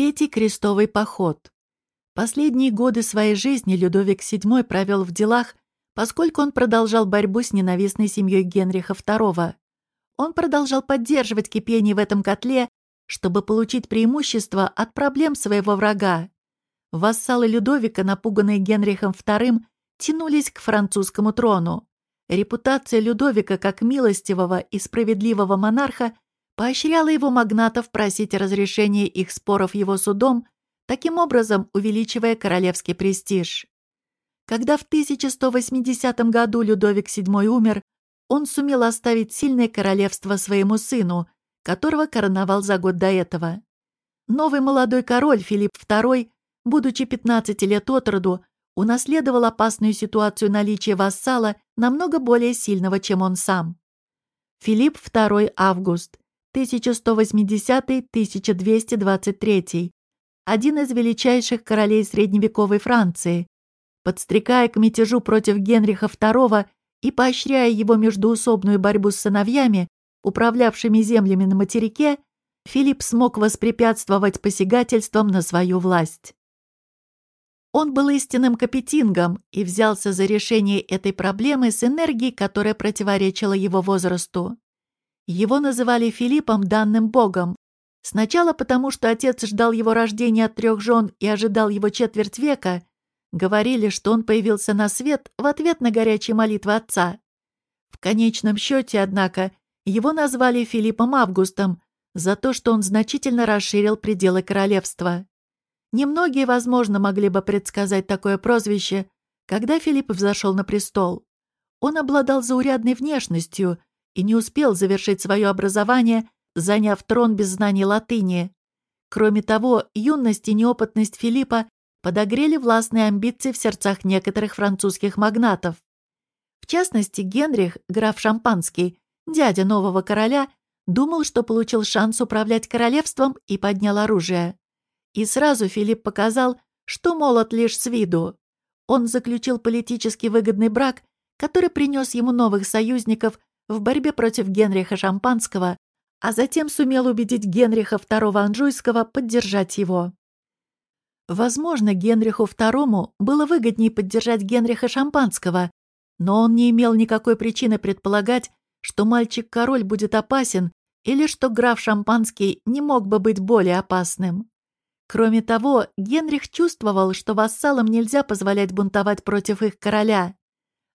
Третий крестовый поход. Последние годы своей жизни Людовик VII провел в делах, поскольку он продолжал борьбу с ненавистной семьей Генриха II. Он продолжал поддерживать кипение в этом котле, чтобы получить преимущество от проблем своего врага. Вассалы Людовика, напуганные Генрихом II, тянулись к французскому трону. Репутация Людовика как милостивого и справедливого монарха поощряла его магнатов просить разрешения их споров его судом, таким образом увеличивая королевский престиж. Когда в 1180 году Людовик VII умер, он сумел оставить сильное королевство своему сыну, которого короновал за год до этого. Новый молодой король Филипп II, будучи 15 лет от роду, унаследовал опасную ситуацию наличия вассала намного более сильного, чем он сам. Филипп II Август 1180-1223, один из величайших королей средневековой Франции, подстрекая к мятежу против Генриха II и поощряя его междуусобную борьбу с сыновьями, управлявшими землями на материке, Филипп смог воспрепятствовать посягательствам на свою власть. Он был истинным капетингом и взялся за решение этой проблемы с энергией, которая противоречила его возрасту. Его называли Филиппом данным богом. Сначала потому, что отец ждал его рождения от трех жен и ожидал его четверть века. Говорили, что он появился на свет в ответ на горячие молитвы отца. В конечном счете, однако, его назвали Филиппом Августом за то, что он значительно расширил пределы королевства. Немногие, возможно, могли бы предсказать такое прозвище, когда Филипп взошел на престол. Он обладал заурядной внешностью – и не успел завершить свое образование, заняв трон без знаний латыни. Кроме того, юность и неопытность Филиппа подогрели властные амбиции в сердцах некоторых французских магнатов. В частности, Генрих, граф Шампанский, дядя нового короля, думал, что получил шанс управлять королевством и поднял оружие. И сразу Филипп показал, что молод лишь с виду. Он заключил политически выгодный брак, который принес ему новых союзников в борьбе против Генриха Шампанского, а затем сумел убедить Генриха II Анжуйского поддержать его. Возможно, Генриху II было выгоднее поддержать Генриха Шампанского, но он не имел никакой причины предполагать, что мальчик-король будет опасен или что граф Шампанский не мог бы быть более опасным. Кроме того, Генрих чувствовал, что вассалам нельзя позволять бунтовать против их короля.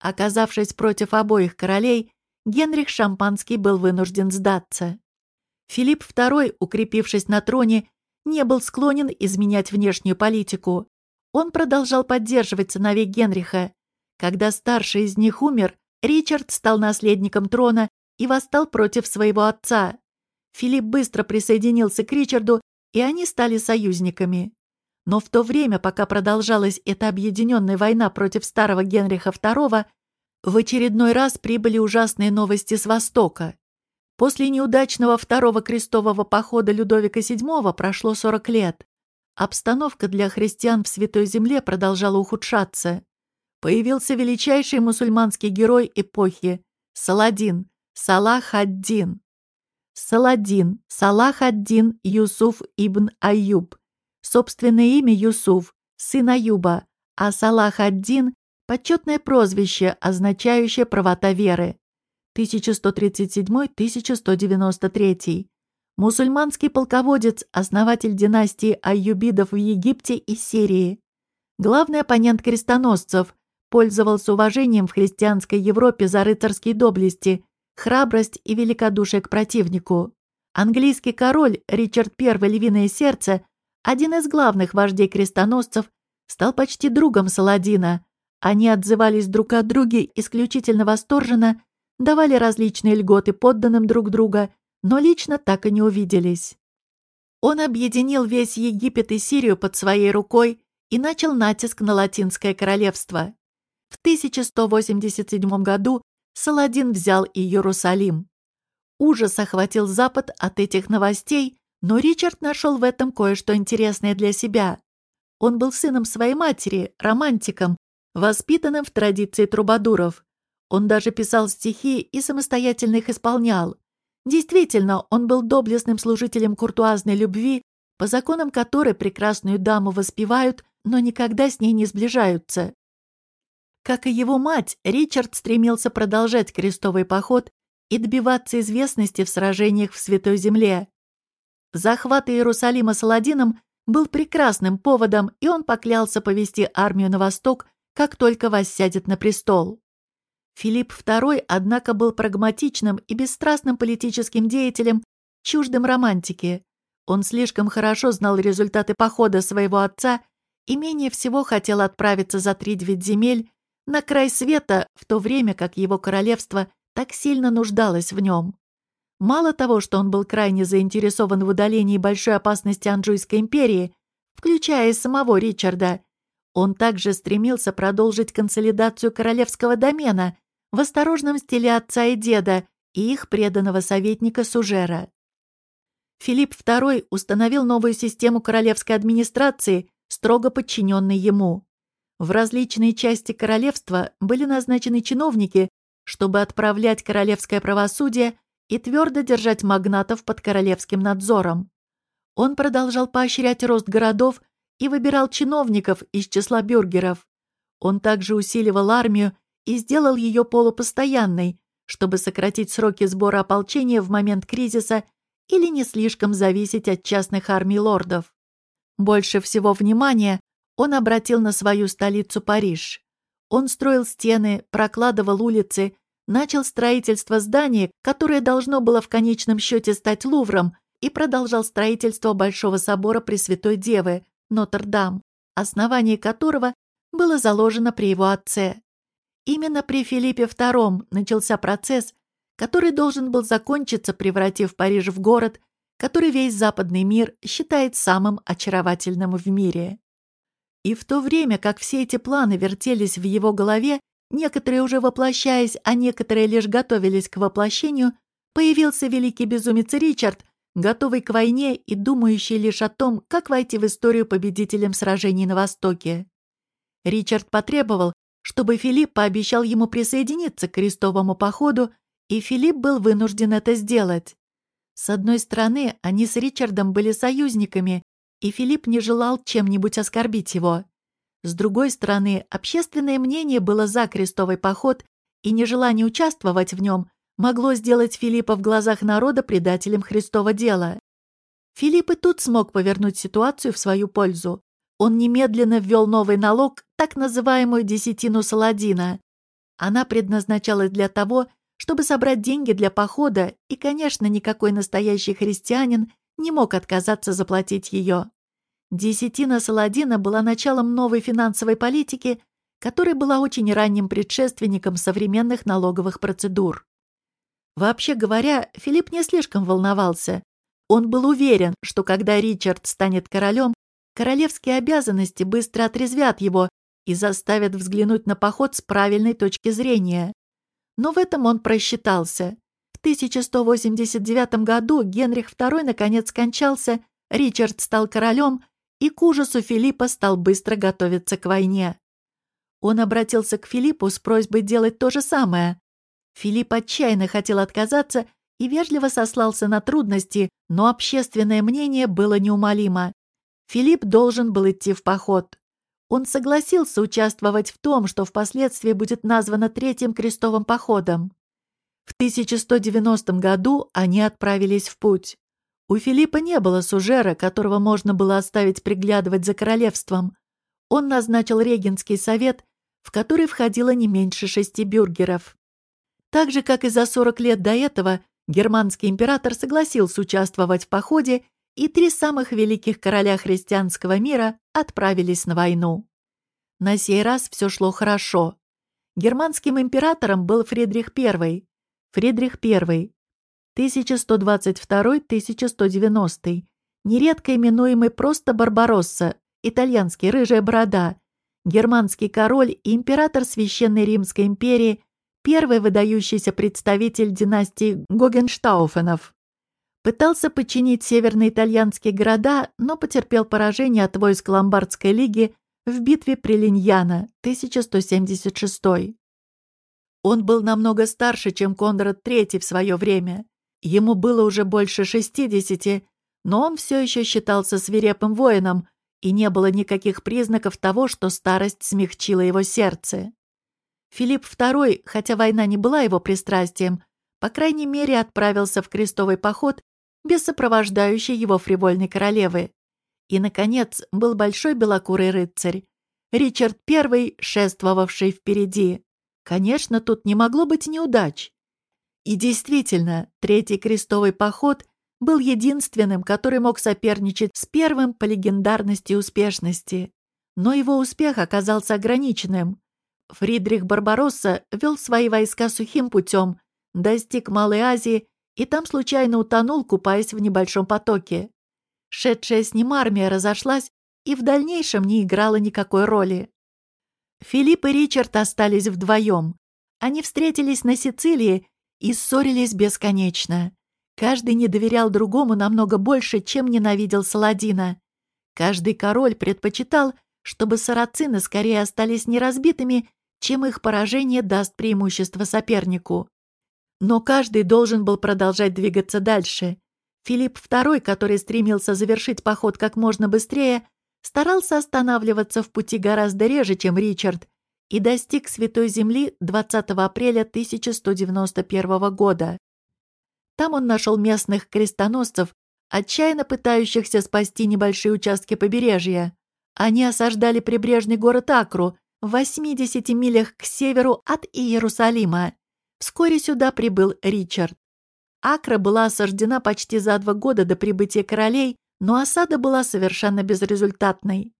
Оказавшись против обоих королей, Генрих Шампанский был вынужден сдаться. Филипп II, укрепившись на троне, не был склонен изменять внешнюю политику. Он продолжал поддерживать сыновей Генриха. Когда старший из них умер, Ричард стал наследником трона и восстал против своего отца. Филипп быстро присоединился к Ричарду, и они стали союзниками. Но в то время, пока продолжалась эта объединенная война против старого Генриха II, в очередной раз прибыли ужасные новости с Востока. После неудачного второго крестового похода Людовика VII прошло 40 лет. Обстановка для христиан в Святой Земле продолжала ухудшаться. Появился величайший мусульманский герой эпохи – Саладин, Салах ад-Дин. Саладин, Салах ад-Дин Юсуф ибн Аюб. Собственное имя Юсуф, сын Аюба, а Салах ад-Дин Почетное прозвище, означающее правота веры. 1137-1193. Мусульманский полководец, основатель династии Айюбидов в Египте и Сирии. Главный оппонент крестоносцев, пользовался уважением в христианской Европе за рыцарские доблести, храбрость и великодушие к противнику. Английский король Ричард I Львиное Сердце, один из главных вождей крестоносцев, стал почти другом Саладина, они отзывались друг о друге исключительно восторженно, давали различные льготы подданным друг друга, но лично так и не увиделись. Он объединил весь Египет и Сирию под своей рукой и начал натиск на Латинское королевство. В 1187 году Саладин взял и Иерусалим. Ужас охватил Запад от этих новостей, но Ричард нашел в этом кое-что интересное для себя. Он был сыном своей матери, романтиком, воспитанным в традиции трубадуров. Он даже писал стихи и самостоятельно их исполнял. Действительно, он был доблестным служителем куртуазной любви, по законам которой прекрасную даму воспевают, но никогда с ней не сближаются. Как и его мать, Ричард стремился продолжать крестовый поход и добиваться известности в сражениях в Святой Земле. Захват Иерусалима Саладином был прекрасным поводом, и он поклялся повести армию на восток, как только воссядет на престол. Филипп II, однако, был прагматичным и бесстрастным политическим деятелем, чуждым романтики. Он слишком хорошо знал результаты похода своего отца и менее всего хотел отправиться за три девять земель на край света, в то время как его королевство так сильно нуждалось в нем. Мало того, что он был крайне заинтересован в удалении большой опасности Анжуйской империи, включая и самого Ричарда, он также стремился продолжить консолидацию королевского домена в осторожном стиле отца и деда и их преданного советника Сужера. Филипп II установил новую систему королевской администрации, строго подчиненной ему. В различные части королевства были назначены чиновники, чтобы отправлять королевское правосудие и твердо держать магнатов под королевским надзором. Он продолжал поощрять рост городов и выбирал чиновников из числа бюргеров. Он также усиливал армию и сделал ее полупостоянной, чтобы сократить сроки сбора ополчения в момент кризиса или не слишком зависеть от частных армий лордов. Больше всего внимания он обратил на свою столицу Париж. Он строил стены, прокладывал улицы, начал строительство здания, которое должно было в конечном счете стать Лувром, и продолжал строительство Большого собора Пресвятой Девы, Нотр-Дам, основание которого было заложено при его отце. Именно при Филиппе II начался процесс, который должен был закончиться, превратив Париж в город, который весь западный мир считает самым очаровательным в мире. И в то время, как все эти планы вертелись в его голове, некоторые уже воплощаясь, а некоторые лишь готовились к воплощению, появился великий безумец Ричард, готовый к войне и думающий лишь о том, как войти в историю победителем сражений на Востоке. Ричард потребовал, чтобы Филипп пообещал ему присоединиться к крестовому походу, и Филипп был вынужден это сделать. С одной стороны, они с Ричардом были союзниками, и Филипп не желал чем-нибудь оскорбить его. С другой стороны, общественное мнение было за крестовый поход, и нежелание участвовать в нем могло сделать Филиппа в глазах народа предателем Христова дела. Филипп и тут смог повернуть ситуацию в свою пользу. Он немедленно ввел новый налог, так называемую десятину Саладина. Она предназначалась для того, чтобы собрать деньги для похода, и, конечно, никакой настоящий христианин не мог отказаться заплатить ее. Десятина Саладина была началом новой финансовой политики, которая была очень ранним предшественником современных налоговых процедур. Вообще говоря, Филипп не слишком волновался. Он был уверен, что когда Ричард станет королем, Королевские обязанности быстро отрезвят его и заставят взглянуть на поход с правильной точки зрения. Но в этом он просчитался. В 1189 году Генрих II наконец скончался, Ричард стал королем, и к ужасу Филиппа стал быстро готовиться к войне. Он обратился к Филиппу с просьбой делать то же самое. Филипп отчаянно хотел отказаться и вежливо сослался на трудности, но общественное мнение было неумолимо. Филипп должен был идти в поход. Он согласился участвовать в том, что впоследствии будет названо Третьим крестовым походом. В 1190 году они отправились в путь. У Филиппа не было сужера, которого можно было оставить приглядывать за королевством. Он назначил регенский совет, в который входило не меньше шести бюргеров. Так же, как и за 40 лет до этого, германский император согласился участвовать в походе и три самых великих короля христианского мира отправились на войну. На сей раз все шло хорошо. Германским императором был Фридрих I. Фридрих I, 1122-1190, нередко именуемый просто Барбаросса, итальянский рыжая борода, германский король и император Священной Римской империи, первый выдающийся представитель династии Гогенштауфенов. Пытался подчинить северные итальянские города, но потерпел поражение от войск Ломбардской лиги в битве при Линьяно, 1176. Он был намного старше, чем Конрад III в свое время. Ему было уже больше 60, Но он все еще считался свирепым воином, и не было никаких признаков того, что старость смягчила его сердце. Филипп II, хотя война не была его пристрастием, по крайней мере отправился в крестовый поход без сопровождающей его фривольной королевы. И, наконец, был большой белокурый рыцарь, Ричард I, шествовавший впереди. Конечно, тут не могло быть неудач. И действительно, Третий крестовый поход был единственным, который мог соперничать с первым по легендарности и успешности. Но его успех оказался ограниченным. Фридрих Барбаросса вел свои войска сухим путем, достиг Малой Азии и там случайно утонул, купаясь в небольшом потоке. Шедшая с ним армия разошлась и в дальнейшем не играла никакой роли. Филипп и Ричард остались вдвоем. Они встретились на Сицилии и ссорились бесконечно. Каждый не доверял другому намного больше, чем ненавидел Саладина. Каждый король предпочитал, чтобы сарацины скорее остались неразбитыми, чем их поражение даст преимущество сопернику. Но каждый должен был продолжать двигаться дальше. Филипп II, который стремился завершить поход как можно быстрее, старался останавливаться в пути гораздо реже, чем Ричард, и достиг Святой Земли 20 апреля 1191 года. Там он нашел местных крестоносцев, отчаянно пытающихся спасти небольшие участки побережья. Они осаждали прибрежный город Акру в 80 милях к северу от Иерусалима. Вскоре сюда прибыл Ричард. Акра была осаждена почти за два года до прибытия королей, но осада была совершенно безрезультатной.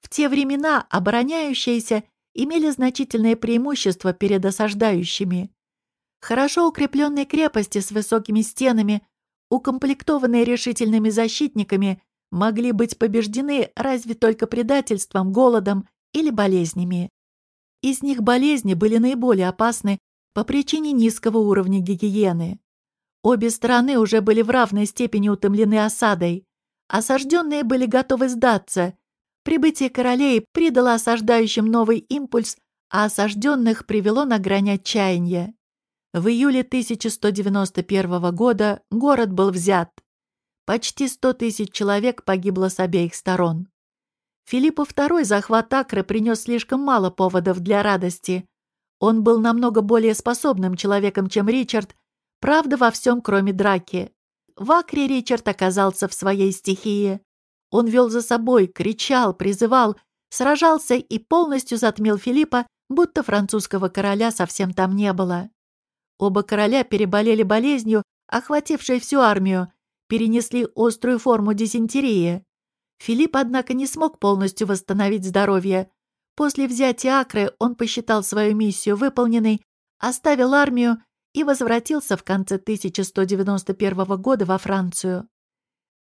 В те времена обороняющиеся имели значительное преимущество перед осаждающими. Хорошо укрепленные крепости с высокими стенами, укомплектованные решительными защитниками, могли быть побеждены разве только предательством, голодом или болезнями. Из них болезни были наиболее опасны по причине низкого уровня гигиены. Обе стороны уже были в равной степени утомлены осадой. Осажденные были готовы сдаться. Прибытие королей придало осаждающим новый импульс, а осажденных привело на грань отчаяния. В июле 1191 года город был взят. Почти 100 тысяч человек погибло с обеих сторон. Филиппу II захват Акры принес слишком мало поводов для радости. Он был намного более способным человеком, чем Ричард, правда во всем, кроме драки. В Акре Ричард оказался в своей стихии. Он вел за собой, кричал, призывал, сражался и полностью затмил Филиппа, будто французского короля совсем там не было. Оба короля переболели болезнью, охватившей всю армию, перенесли острую форму дизентерии. Филипп, однако, не смог полностью восстановить здоровье. После взятия Акры он посчитал свою миссию выполненной, оставил армию и возвратился в конце 1191 года во Францию.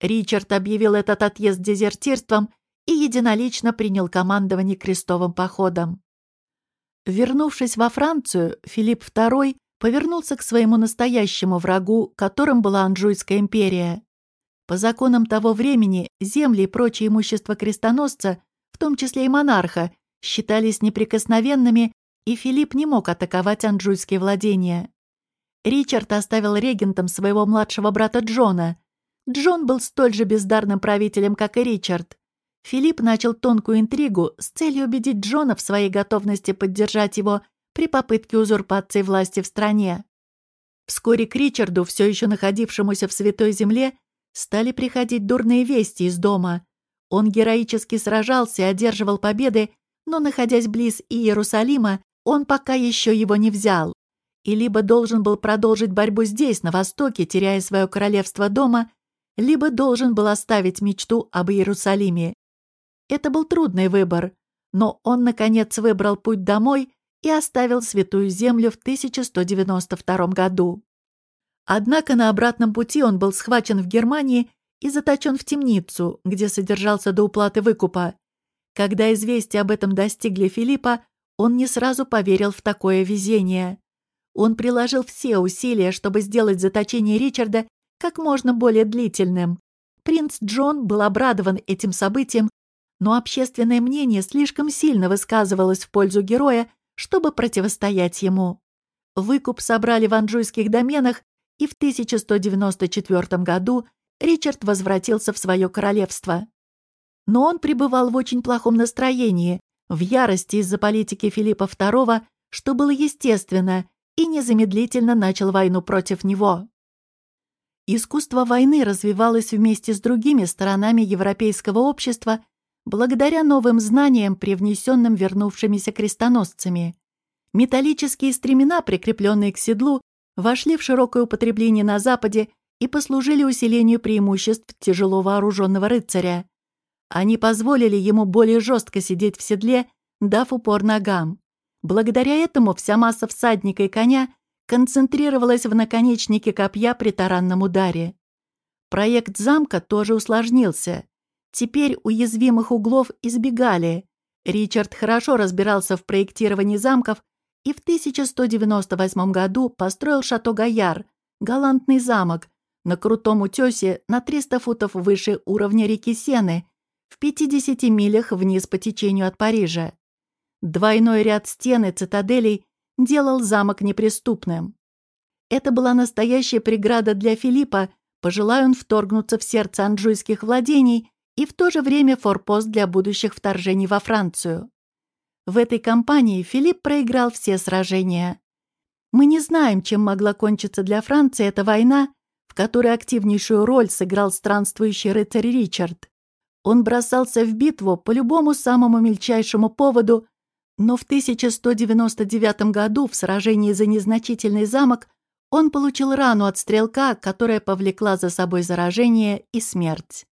Ричард объявил этот отъезд дезертирством и единолично принял командование крестовым походом. Вернувшись во Францию, Филипп II повернулся к своему настоящему врагу, которым была Анжуйская империя. По законам того времени земли и прочее имущество крестоносца, в том числе и монарха, считались неприкосновенными, и Филипп не мог атаковать анжуйские владения. Ричард оставил регентом своего младшего брата Джона. Джон был столь же бездарным правителем, как и Ричард. Филипп начал тонкую интригу с целью убедить Джона в своей готовности поддержать его при попытке узурпации власти в стране. Вскоре к Ричарду, все еще находившемуся в Святой Земле, стали приходить дурные вести из дома. Он героически сражался и одерживал победы, но, находясь близ Иерусалима, он пока еще его не взял. И либо должен был продолжить борьбу здесь, на Востоке, теряя свое королевство дома, либо должен был оставить мечту об Иерусалиме. Это был трудный выбор, но он, наконец, выбрал путь домой и оставил Святую Землю в 1192 году. Однако на обратном пути он был схвачен в Германии и заточен в темницу, где содержался до уплаты выкупа. Когда известия об этом достигли Филиппа, он не сразу поверил в такое везение. Он приложил все усилия, чтобы сделать заточение Ричарда как можно более длительным. Принц Джон был обрадован этим событием, но общественное мнение слишком сильно высказывалось в пользу героя, чтобы противостоять ему. Выкуп собрали в анжуйских доменах, и в 1194 году Ричард возвратился в свое королевство. Но он пребывал в очень плохом настроении, в ярости из-за политики Филиппа II, что было естественно, и незамедлительно начал войну против него. Искусство войны развивалось вместе с другими сторонами европейского общества благодаря новым знаниям, привнесенным вернувшимися крестоносцами. Металлические стремена, прикрепленные к седлу, вошли в широкое употребление на Западе и послужили усилению преимуществ тяжело вооруженного рыцаря. Они позволили ему более жестко сидеть в седле, дав упор ногам. Благодаря этому вся масса всадника и коня концентрировалась в наконечнике копья при таранном ударе. Проект замка тоже усложнился. Теперь уязвимых углов избегали. Ричард хорошо разбирался в проектировании замков и в 1198 году построил шато Гаяр, галантный замок, на крутом утесе на 300 футов выше уровня реки Сены, в 50 милях вниз по течению от Парижа. Двойной ряд стен и цитаделей делал замок неприступным. Это была настоящая преграда для Филиппа, пожелая он вторгнуться в сердце анжуйских владений и в то же время форпост для будущих вторжений во Францию. В этой кампании Филипп проиграл все сражения. Мы не знаем, чем могла кончиться для Франции эта война, в которой активнейшую роль сыграл странствующий рыцарь Ричард. Он бросался в битву по любому самому мельчайшему поводу, но в 1199 году в сражении за незначительный замок он получил рану от стрелка, которая повлекла за собой заражение и смерть.